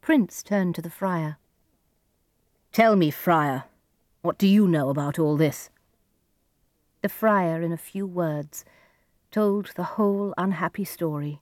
prince turned to the friar. Tell me, friar, what do you know about all this? The friar, in a few words, told the whole unhappy story